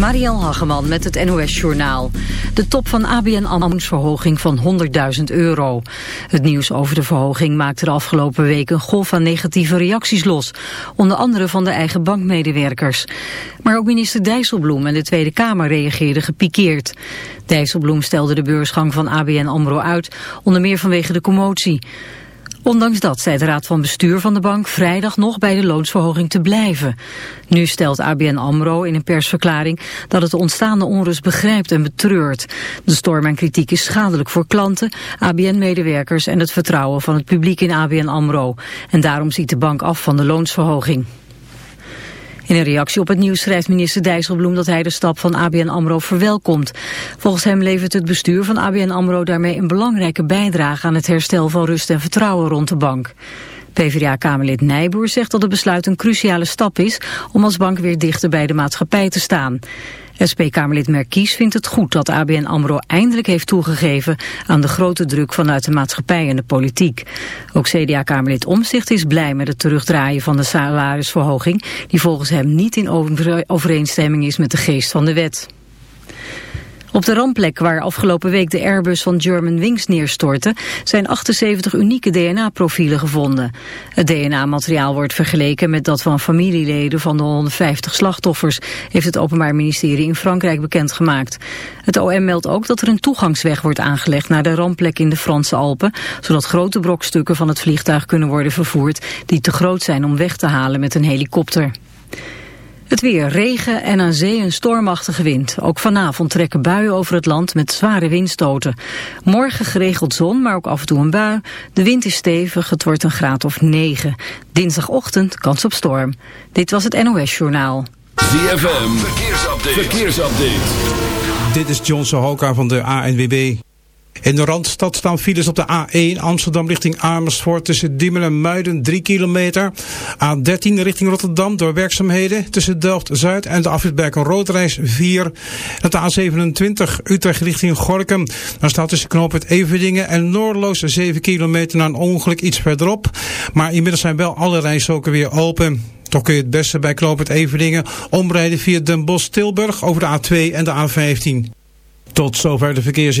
Mariel Hageman met het NOS Journaal. De top van ABN AMRO's verhoging van 100.000 euro. Het nieuws over de verhoging maakte de afgelopen week een golf van negatieve reacties los. Onder andere van de eigen bankmedewerkers. Maar ook minister Dijsselbloem en de Tweede Kamer reageerden gepikeerd. Dijsselbloem stelde de beursgang van ABN AMRO uit, onder meer vanwege de commotie. Ondanks dat zei de Raad van Bestuur van de bank vrijdag nog bij de loonsverhoging te blijven. Nu stelt ABN AMRO in een persverklaring dat het ontstaande onrust begrijpt en betreurt. De storm en kritiek is schadelijk voor klanten, ABN-medewerkers en het vertrouwen van het publiek in ABN AMRO. En daarom ziet de bank af van de loonsverhoging. In een reactie op het nieuws schrijft minister Dijsselbloem dat hij de stap van ABN AMRO verwelkomt. Volgens hem levert het bestuur van ABN AMRO daarmee een belangrijke bijdrage aan het herstel van rust en vertrouwen rond de bank. PvdA-kamerlid Nijboer zegt dat het besluit een cruciale stap is om als bank weer dichter bij de maatschappij te staan. SP-Kamerlid Merkies vindt het goed dat ABN AMRO eindelijk heeft toegegeven aan de grote druk vanuit de maatschappij en de politiek. Ook CDA-Kamerlid Omzicht is blij met het terugdraaien van de salarisverhoging, die volgens hem niet in overeenstemming is met de geest van de wet. Op de rampplek waar afgelopen week de Airbus van Germanwings neerstortte... zijn 78 unieke DNA-profielen gevonden. Het DNA-materiaal wordt vergeleken met dat van familieleden van de 150 slachtoffers... heeft het Openbaar Ministerie in Frankrijk bekendgemaakt. Het OM meldt ook dat er een toegangsweg wordt aangelegd... naar de rampplek in de Franse Alpen... zodat grote brokstukken van het vliegtuig kunnen worden vervoerd... die te groot zijn om weg te halen met een helikopter. Het weer, regen en aan zee een stormachtige wind. Ook vanavond trekken buien over het land met zware windstoten. Morgen geregeld zon, maar ook af en toe een bui. De wind is stevig, het wordt een graad of 9. Dinsdagochtend kans op storm. Dit was het NOS Journaal. ZFM, verkeersupdate. verkeersupdate. Dit is John Sohoka van de ANWB. In de Randstad staan files op de A1 Amsterdam richting Amersfoort tussen Diemen en Muiden 3 kilometer. A13 richting Rotterdam door werkzaamheden tussen Delft-Zuid en de afrit Roodreis 4. En de A27 Utrecht richting Gorkum. Dan staat tussen knooppunt Everdingen en Noordloos 7 kilometer na een ongeluk iets verderop. Maar inmiddels zijn wel alle rijstroken weer open. Toch kun je het beste bij knooppunt Everdingen omrijden via Den Bosch-Tilburg over de A2 en de A15. Tot zover de verkeers.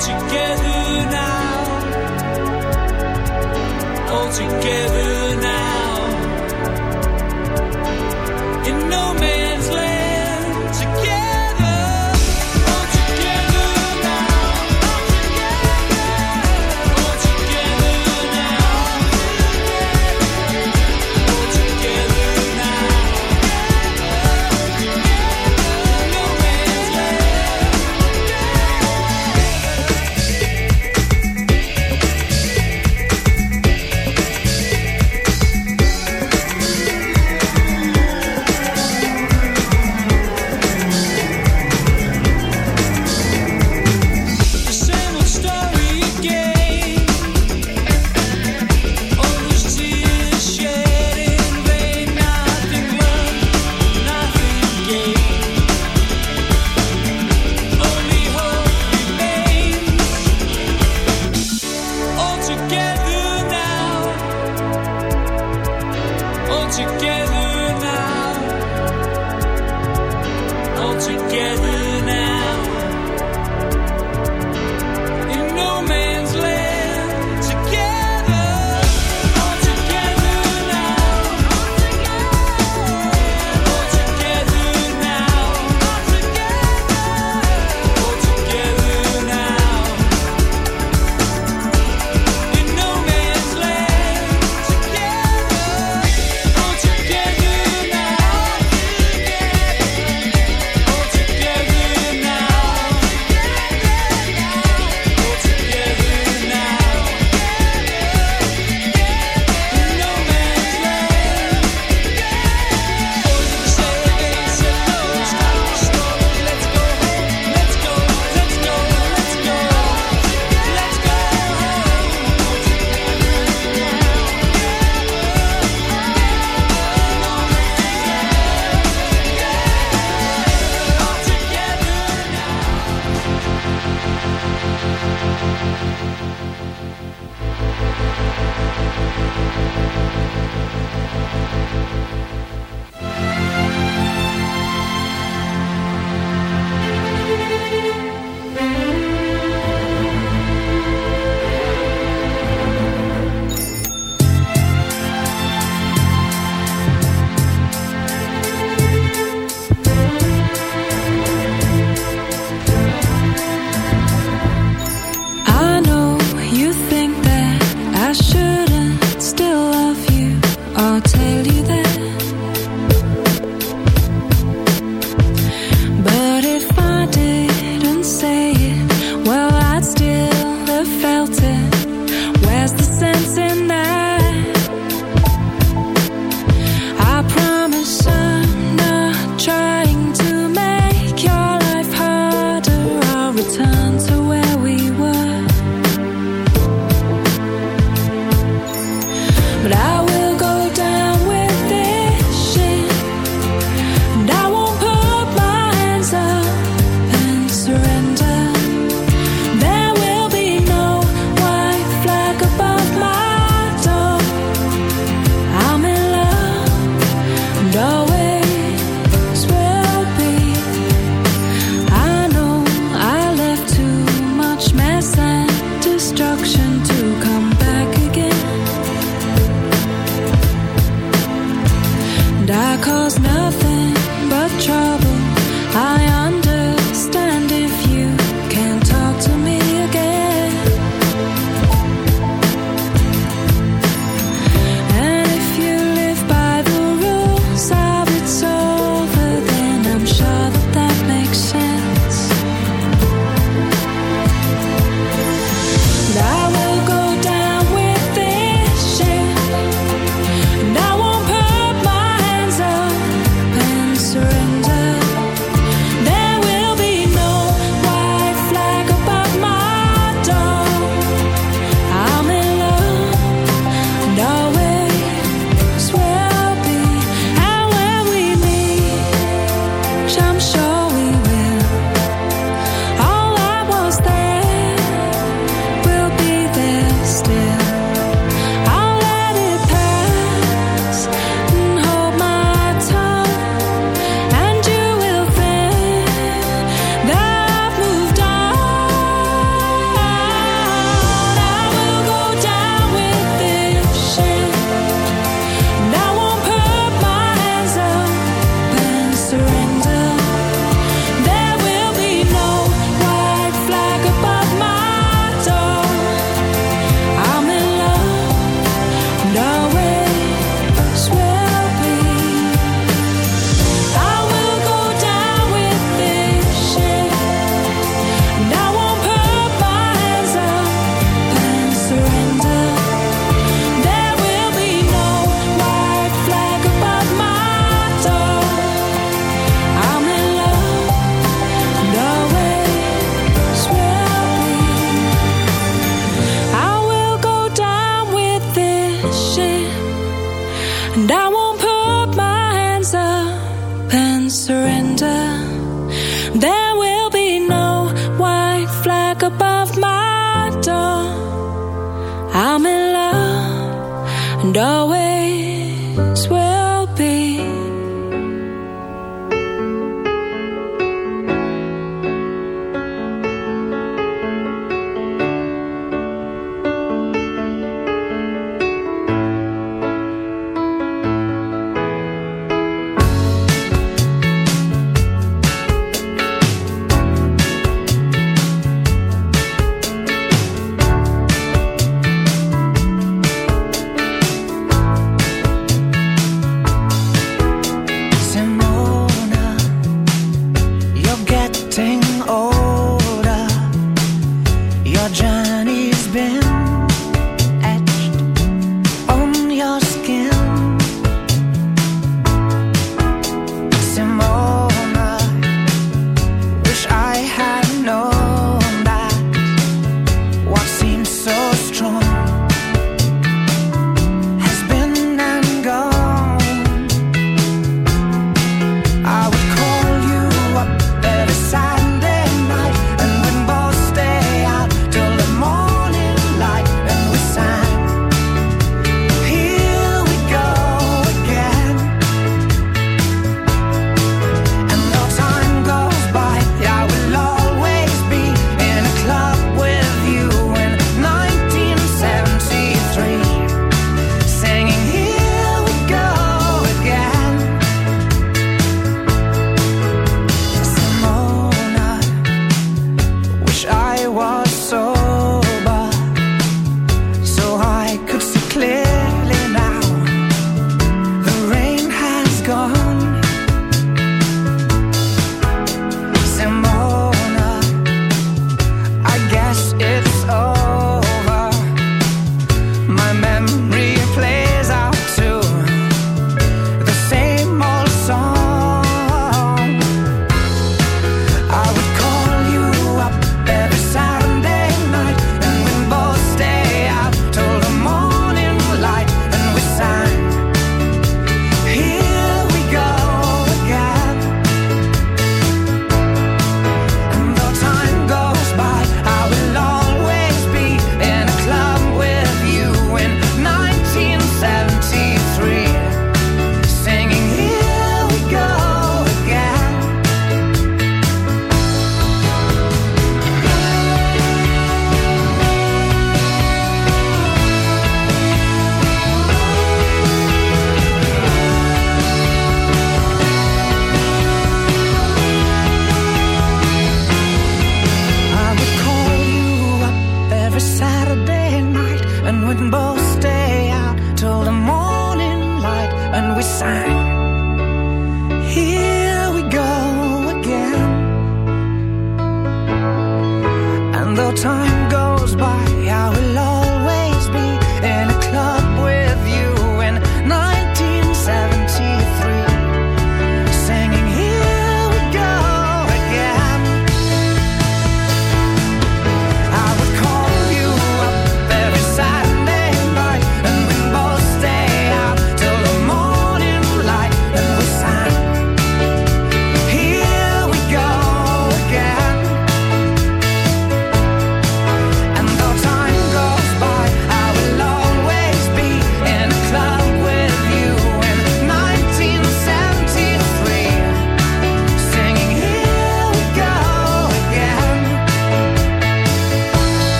together now, all together.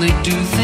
They do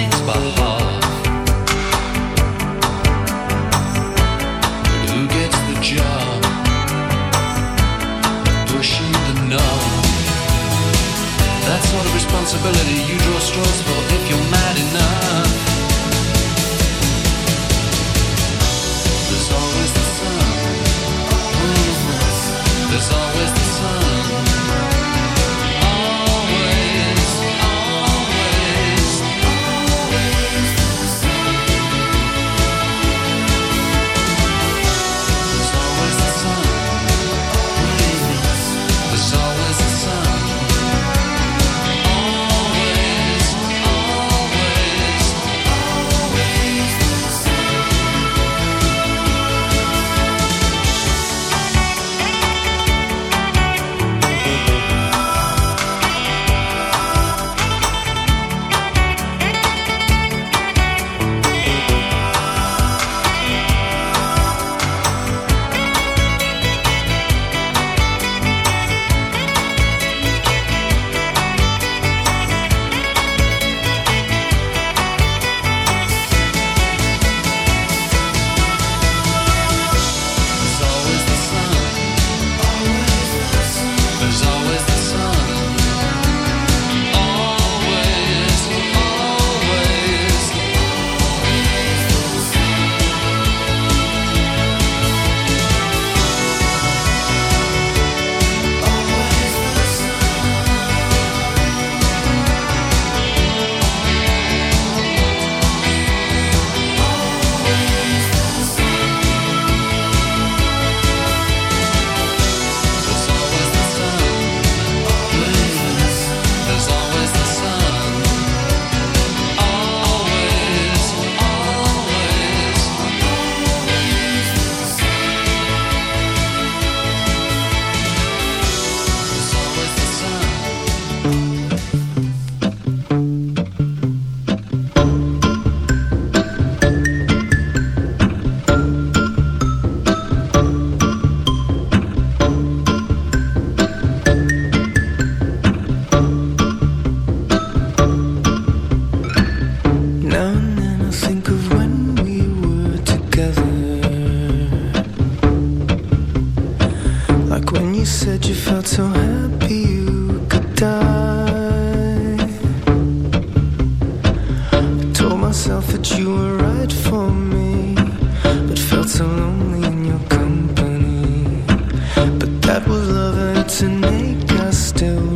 that was loving to make us still